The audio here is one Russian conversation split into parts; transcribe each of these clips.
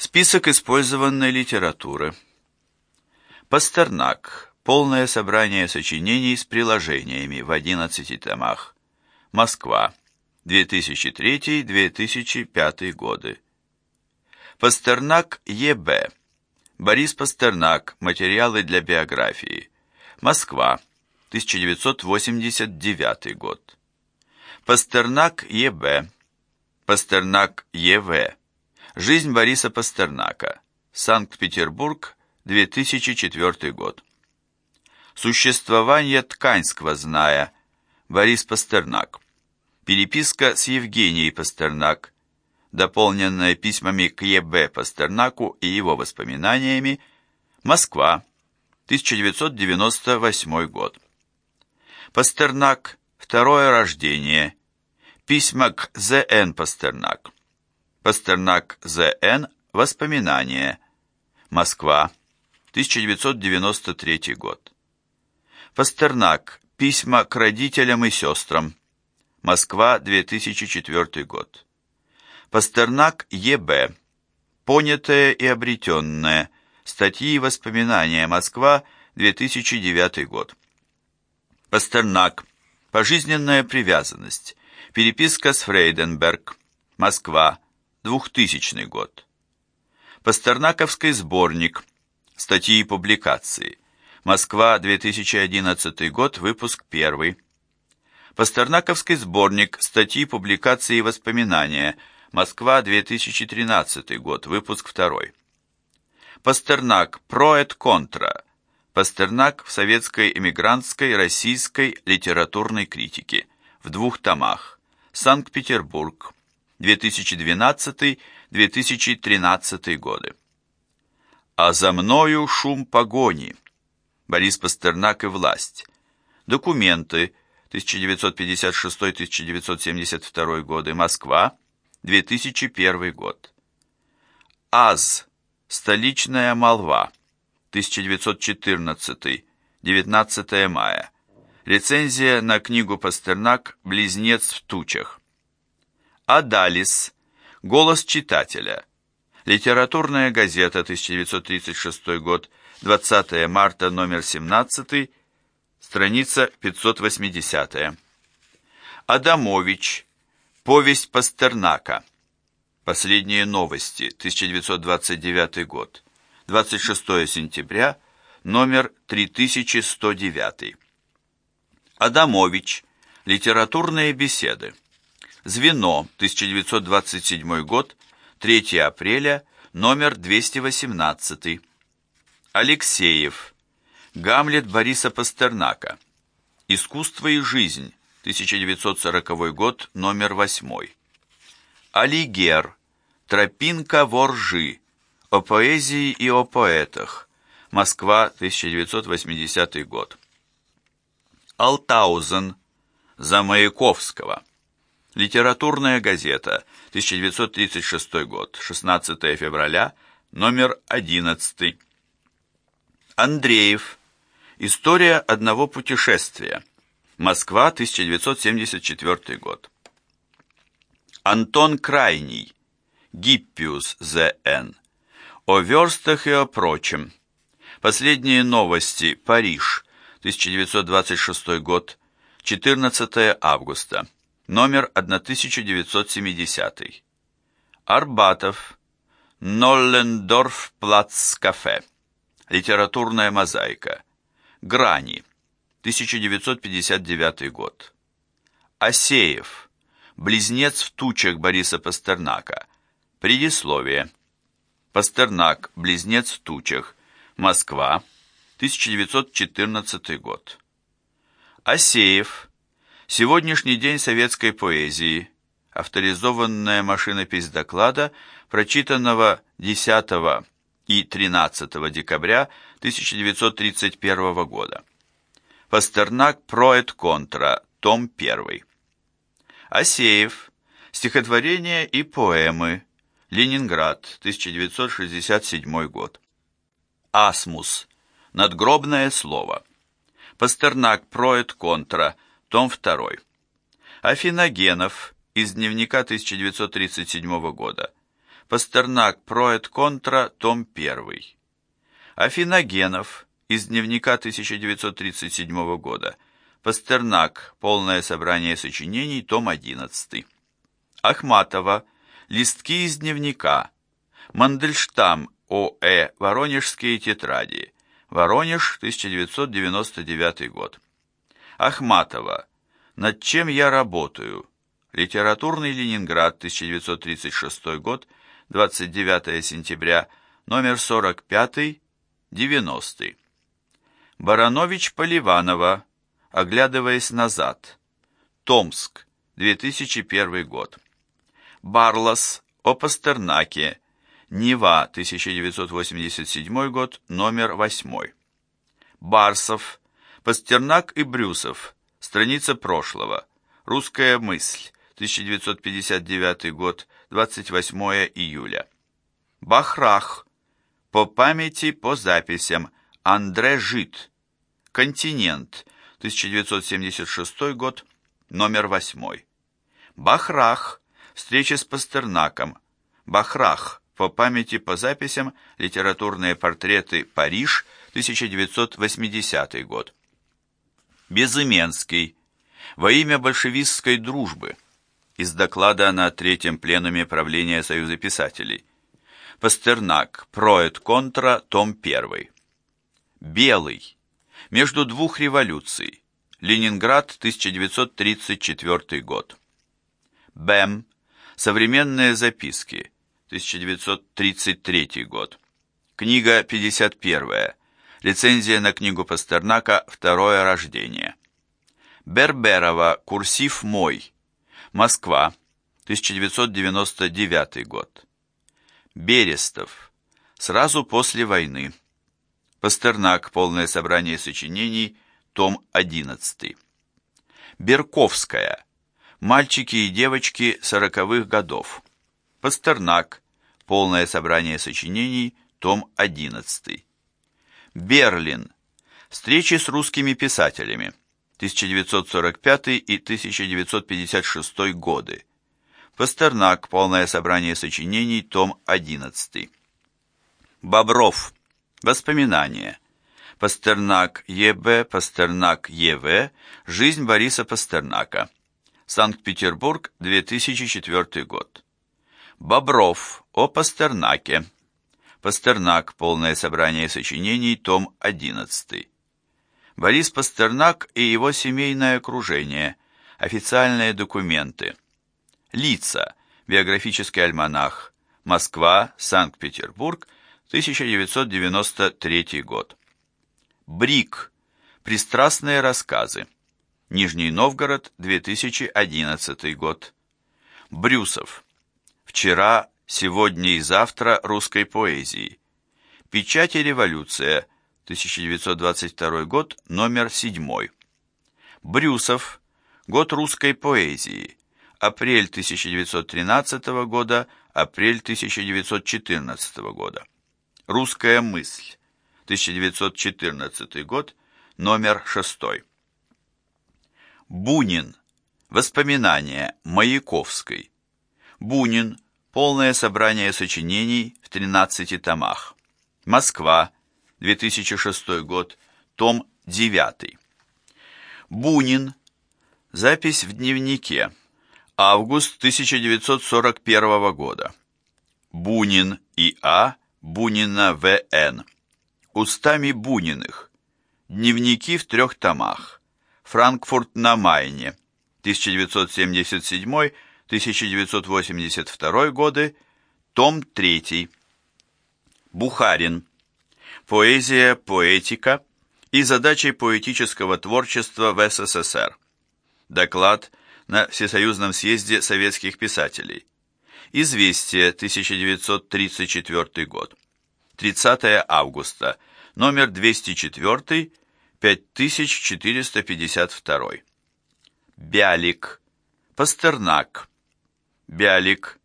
Список использованной литературы. Пастернак. Полное собрание сочинений с приложениями в 11 томах. Москва. 2003-2005 годы. Пастернак Е.Б. Борис Пастернак. Материалы для биографии. Москва. 1989 год. Пастернак Е.Б. Пастернак Е.В. Жизнь Бориса Пастернака. Санкт-Петербург, 2004 год. Существование ткань сквозная. Борис Пастернак. Переписка с Евгенией Пастернак, дополненная письмами к Е.Б. Пастернаку и его воспоминаниями. Москва, 1998 год. Пастернак. Второе рождение. Письма к З.Н. Пастернак. Пастернак З.Н. Воспоминания. Москва. 1993 год. Пастернак. Письма к родителям и сестрам. Москва, 2004 год. Пастернак Е.Б. Понятое и обретенное. Статьи и воспоминания. Москва, 2009 год. Пастернак. Пожизненная привязанность. Переписка с Фрейденберг. Москва. 2000 год. Пастернаковский сборник. Статьи и публикации. Москва, 2011 год, выпуск 1. Пастернаковский сборник. Статьи, публикации и воспоминания. Москва, 2013 год, выпуск 2. Пастернак. Про et контра. Пастернак в советской эмигрантской российской литературной критике. В двух томах. Санкт-Петербург. 2012-2013 годы. А за мною шум погони. Борис Пастернак и власть. Документы. 1956-1972 годы. Москва. 2001 год. АЗ. Столичная молва. 1914. 19 мая. Рецензия на книгу Пастернак «Близнец в тучах». Адалис. Голос читателя. Литературная газета, 1936 год, 20 марта, номер 17, страница 580. Адамович. Повесть Пастернака. Последние новости, 1929 год, 26 сентября, номер 3109. Адамович. Литературные беседы. Звено, 1927 год, 3 апреля, номер 218. Алексеев. Гамлет Бориса Пастернака. Искусство и жизнь, 1940 год, номер 8. Алигер. Тропинка воржи. О поэзии и о поэтах. Москва, 1980 год. Алтаузен. За Маяковского. Литературная газета, 1936 год, 16 февраля, номер 11. Андреев. История одного путешествия. Москва, 1974 год. Антон Крайний. Гиппиус З.Н. О верстах и о прочем. Последние новости. Париж. 1926 год. 14 августа номер 1970. Арбатов, Ноллендорф, плац кафе. Литературная мозаика. Грани, 1959 год. Асеев, близнец в тучах Бориса Пастернака. Предисловие. Пастернак, близнец в тучах. Москва, 1914 год. Асеев, Сегодняшний день советской поэзии. Авторизованная машинопись доклада, прочитанного 10 и 13 декабря 1931 года. Пастернак Проэт Контра, том 1. Асеев. Стихотворения и поэмы. Ленинград, 1967 год. Асмус. Надгробное слово. Пастернак Проэт Контра, том 2. Афиногенов из дневника 1937 года. Пастернак Проэт Контра, том 1. Афиногенов из дневника 1937 года. Пастернак. Полное собрание сочинений, том 11. Ахматова. Листки из дневника. Мандельштам. О.Э. Воронежские тетради. Воронеж, 1999 год. Ахматова. Над чем я работаю? Литературный Ленинград, 1936 год, 29 сентября, номер 45, 90. Баранович Поливанова, оглядываясь назад. Томск, 2001 год. Барлас о Пастернаке, Нева, 1987 год, номер 8. Барсов, Пастернак и Брюсов, страница прошлого. Русская мысль, 1959 год, 28 июля. Бахрах, по памяти, по записям, Андре Жит, Континент, 1976 год, номер 8. Бахрах, встреча с Пастернаком, Бахрах, по памяти, по записям, литературные портреты, Париж, 1980 год. Безыменский, во имя большевистской дружбы, из доклада на третьем пленуме правления Союза писателей. Пастернак, Проэт Контра, том 1. Белый. Между двух революций. Ленинград, 1934 год. Бэм. Современные записки. 1933 год. Книга 51. Лицензия на книгу Пастернака «Второе рождение». Берберова «Курсив мой». Москва, 1999 год. Берестов. Сразу после войны. Пастернак. Полное собрание сочинений. Том 11. Берковская. Мальчики и девочки сороковых годов. Пастернак. Полное собрание сочинений. Том 11. Берлин. Встречи с русскими писателями. 1945 и 1956 годы. Пастернак. Полное собрание сочинений. Том 11. Бобров. Воспоминания. Пастернак Е.Б. Пастернак Е.В. Жизнь Бориса Пастернака. Санкт-Петербург, 2004 год. Бобров. О Пастернаке. Пастернак. Полное собрание сочинений. Том 11. Борис Пастернак и его семейное окружение. Официальные документы. Лица. Биографический альманах. Москва, Санкт-Петербург, 1993 год. Брик. Пристрастные рассказы. Нижний Новгород, 2011 год. Брюсов. Вчера, сегодня и завтра русской поэзии. Печать и революция. 1922 год, номер 7. Брюсов. Год русской поэзии. Апрель 1913 года, апрель 1914 года. Русская мысль. 1914 год, номер 6. Бунин. Воспоминания Маяковской. Бунин. Полное собрание сочинений в 13 томах. Москва. 2006 год, том 9. Бунин. Запись в дневнике. Август 1941 года. Бунин И.А. Бунина В.Н. Устами Буниных. Дневники в трех томах. Франкфурт на Майне. 1977-1982 годы. Том 3. Бухарин. Поэзия, поэтика и задачи поэтического творчества в СССР. Доклад на Всесоюзном съезде советских писателей. Известие, 1934 год. 30 августа, номер 204, 5452. Бялик. Пастернак. Бялик.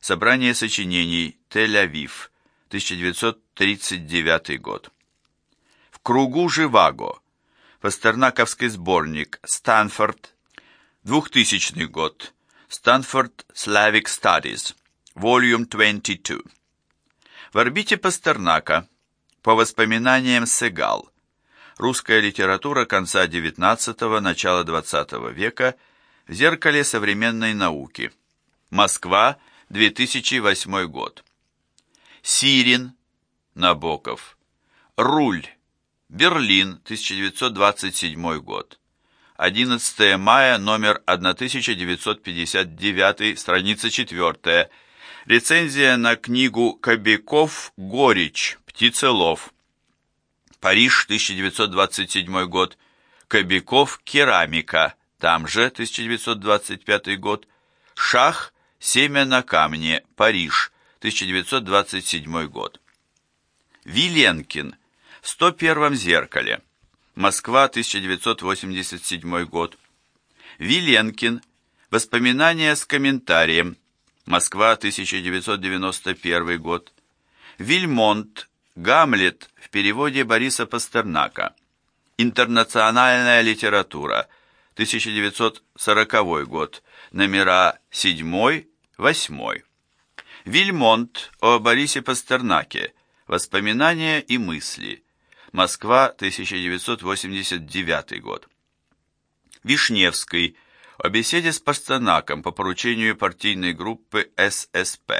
Собрание сочинений. Тель-Авив. 1939 год. В кругу Живаго. Пастернаковский сборник. Станфорд. 2000 год. Stanford Slavic Studies. Volume 22. В орбите Пастернака. По воспоминаниям Сегал. Русская литература конца XIX – начала XX века в зеркале современной науки. Москва, 2008 год. Сирин, Набоков. Руль, Берлин, 1927 год. 11 мая, номер 1959, страница 4. Рецензия на книгу Кобяков «Горечь. Птицелов». Париж, 1927 год. Кобяков «Керамика». Там же, 1925 год. Шах «Семя на камне. Париж. 1927 год». Виленкин. В 101 зеркале. Москва, 1987 год. Виленкин. Воспоминания с комментарием. Москва, 1991 год. Вильмонт. Гамлет в переводе Бориса Пастернака. Интернациональная литература. 1940 год. Номера 7, 8. Вильмонт о Борисе Пастернаке. Воспоминания и мысли. Москва, 1989 год. Вишневский. О беседе с Пастернаком по поручению партийной группы ССП.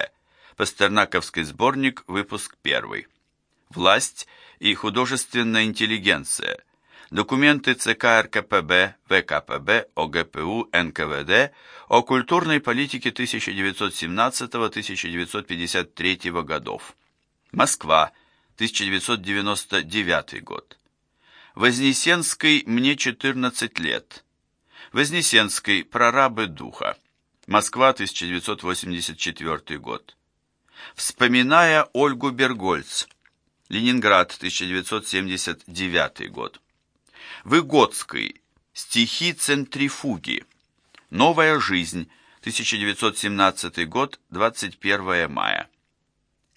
Пастернаковский сборник, выпуск 1. Власть и художественная интеллигенция. Документы ЦК РКПБ, ВКПБ, ОГПУ, НКВД о культурной политике 1917-1953 годов. Москва, 1999 год. Вознесенский «Мне 14 лет». Вознесенский «Прорабы духа». Москва, 1984 год. Вспоминая Ольгу Бергольц. Ленинград, 1979 год. Выгодский. Стихи центрифуги. Новая жизнь. 1917 год, 21 мая.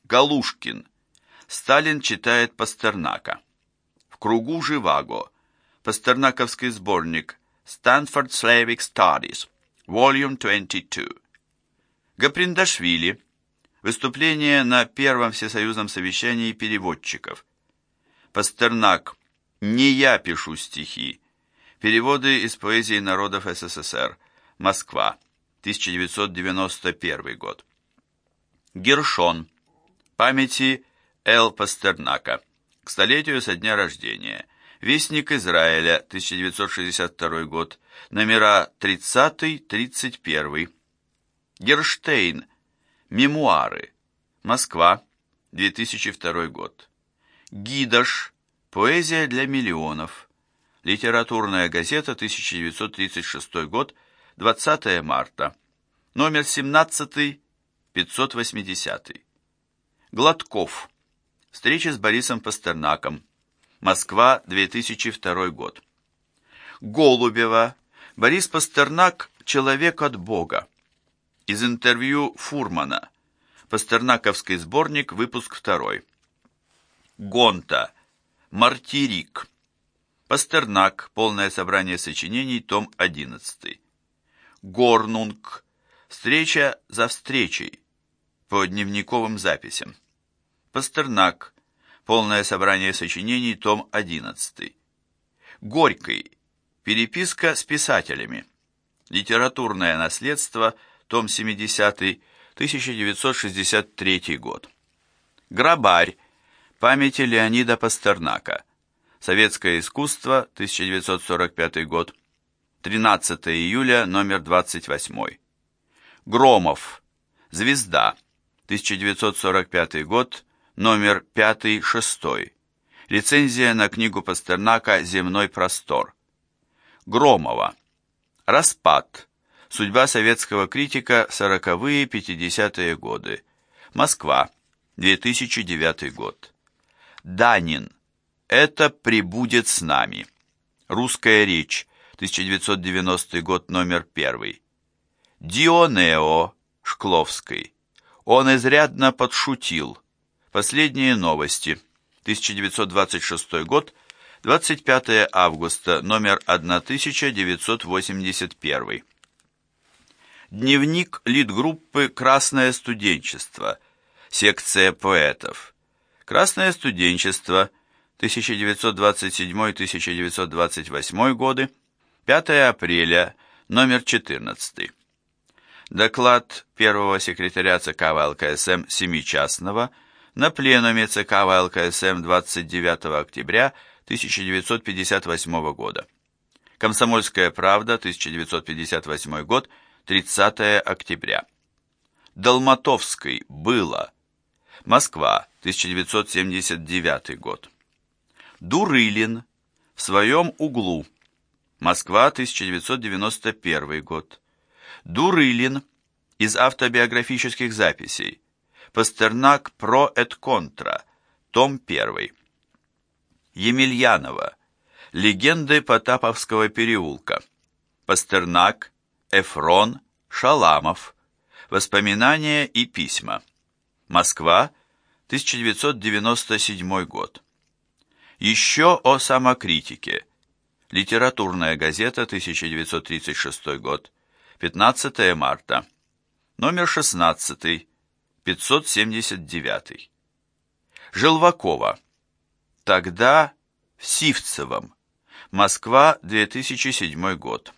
Галушкин. Сталин читает Пастернака. В кругу Живаго. Пастернаковский сборник Stanford Slavic Studies, Volume 22. Гаприндашвили. Выступление на Первом Всесоюзном совещании переводчиков. Пастернак. Не я пишу стихи. Переводы из поэзии народов СССР. Москва. 1991 год. Гершон. Памяти Л. Пастернака. К столетию со дня рождения. Вестник Израиля, 1962 год. Номера 30-31. Герштейн. Мемуары. Москва, 2002 год. Гидаш. Поэзия для миллионов. Литературная газета, 1936 год, 20 марта. Номер 17, 580. Гладков. Встреча с Борисом Пастернаком. Москва, 2002 год. Голубева. Борис Пастернак «Человек от Бога». Из интервью Фурмана. Пастернаковский сборник, выпуск 2. Гонта. Мартирик. Пастернак. Полное собрание сочинений, том 11. Горнунг. Встреча за встречей. По дневниковым записям. Пастернак. Полное собрание сочинений, том 11. Горький. Переписка с писателями. Литературное наследство, том 70, 1963 год. Грабарь. Памяти Леонида Пастернака. Советское искусство, 1945 год. 13 июля, номер 28. Громов. Звезда. 1945 год номер 5-6. Рецензия на книгу Пастернака «Земной простор». Громова. Распад. Судьба советского критика 40-е-50-е годы. Москва. 2009 год. Данин. Это прибудет с нами. Русская речь. 1990 год, номер 1. Дионео. Шкловской. Он изрядно подшутил. Последние новости. 1926 год, 25 августа, номер 1981. Дневник литгруппы «Красное студенчество», секция поэтов. «Красное студенчество», 1927-1928 годы, 5 апреля, номер 14. Доклад первого секретаря ЦК ВЛКСМ Семичастного на пленуме ЦК ВЛКСМ 29 октября 1958 года. Комсомольская правда, 1958 год, 30 октября. Долматовской было. Москва, 1979 год. Дурылин в своем углу. Москва, 1991 год. Дурылин из автобиографических записей. Пастернак про эт контра. Том 1. Емельянова. Легенды Потаповского переулка. Пастернак, Эфрон, Шаламов. Воспоминания и письма. Москва, 1997 год. Еще о самокритике. Литературная газета, 1936 год. 15 марта. Номер 16. 579. Желвакова. Тогда в Сивцевом. Москва, 2007 год.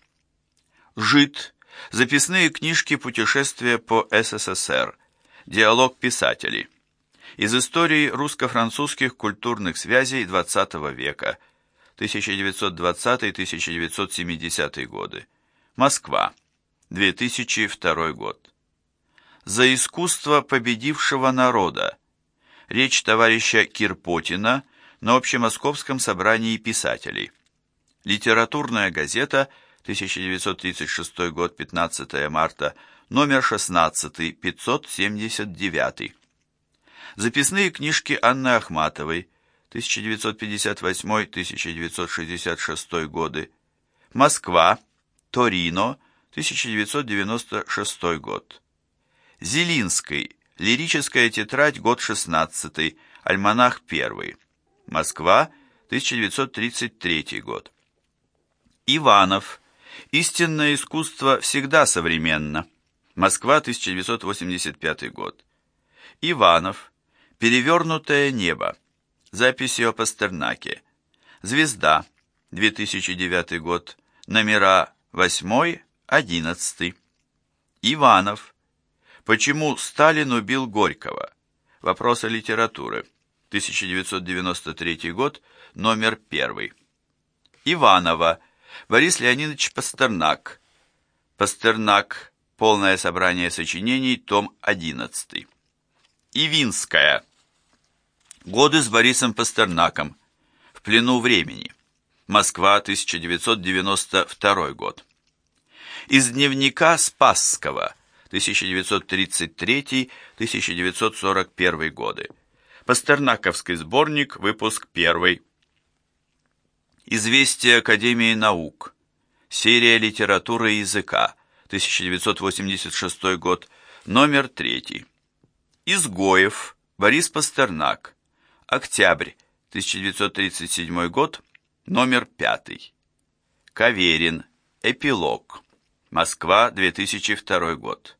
Жид. Записные книжки путешествия по СССР. Диалог писателей из истории русско-французских культурных связей XX века, 1920-1970 годы, Москва, 2002 год. За искусство победившего народа. Речь товарища Кирпотина на Общемосковском собрании писателей. Литературная газета, 1936 год, 15 марта, номер 16, 579. Записные книжки Анны Ахматовой, 1958-1966 годы. Москва, Торино, 1996 год. Зелинской, лирическая тетрадь, год 16, альманах 1. Москва, 1933 год. Иванов, истинное искусство всегда современно. Москва, 1985 год. Иванов, Перевернутое небо. Записи о Пастернаке. Звезда. 2009 год. Номера 8, 11. Иванов. Почему Сталин убил Горького? Вопросы литературы. 1993 год. Номер 1. Иванова. Борис Леонидович Пастернак. Пастернак. Полное собрание сочинений. Том 11. Ивинская. Годы с Борисом Пастернаком. В плену времени. Москва, 1992 год. Из дневника Спасского, 1933-1941 годы. Пастернаковский сборник, выпуск 1. Известие Академии наук. Серия литературы и языка, 1986 год, номер 3. Изгоев, Борис Пастернак. Октябрь, 1937 год, номер 5. Каверин. Эпилог. Москва, 2002 год.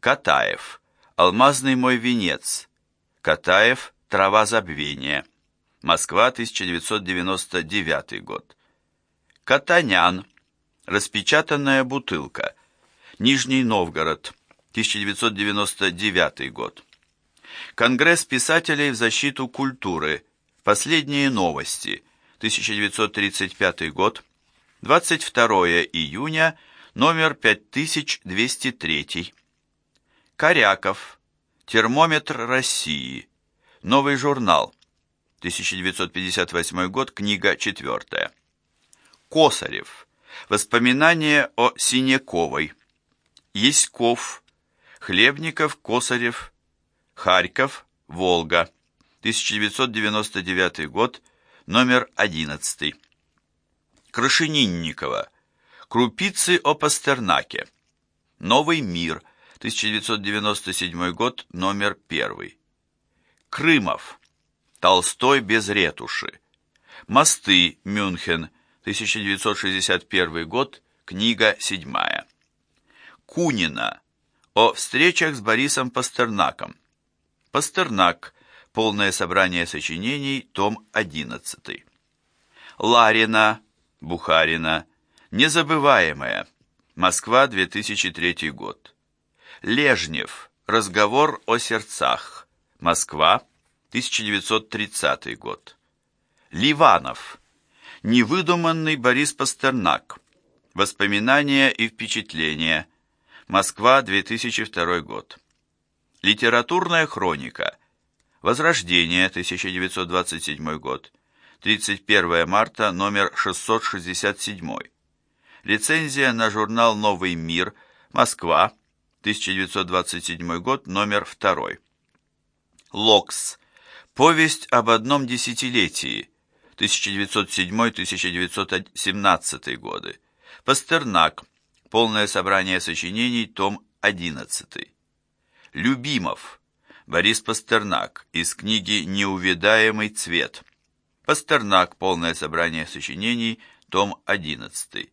Катаев. Алмазный мой венец. Катаев. Трава забвения. Москва, 1999 год. Катанян. Распечатанная бутылка. Нижний Новгород. 1999 год. Конгресс писателей в защиту культуры. Последние новости. 1935 год. 22 июня, номер 5203. Коряков. Термометр России. Новый журнал. 1958 год, книга 4. Косарев. Воспоминания о Синяковой. Еськов. Хлебников, Косарев, Харьков, Волга, 1999 год, номер 11. Крашенинникова. Крупицы о Пастернаке. Новый мир, 1997 год, номер 1. Крымов. Толстой без ретуши. Мосты, Мюнхен, 1961 год, книга 7. Кунина о встречах с Борисом Пастернаком. Пастернак. Полное собрание сочинений. Том 11. Ларина. Бухарина. Незабываемая. Москва, 2003 год. Лежнев. Разговор о сердцах. Москва, 1930 год. Ливанов. Невыдуманный Борис Пастернак. Воспоминания и впечатления. Москва, 2002 год. Литературная хроника. Возрождение, 1927 год. 31 марта, номер 667. Рецензия на журнал «Новый мир», Москва, 1927 год, номер 2. Локс. Повесть об одном десятилетии, 1907-1917 годы. Пастернак. Полное собрание сочинений, том 11. Любимов. Борис Пастернак. Из книги «Неувидаемый цвет». Пастернак. Полное собрание сочинений, том 11.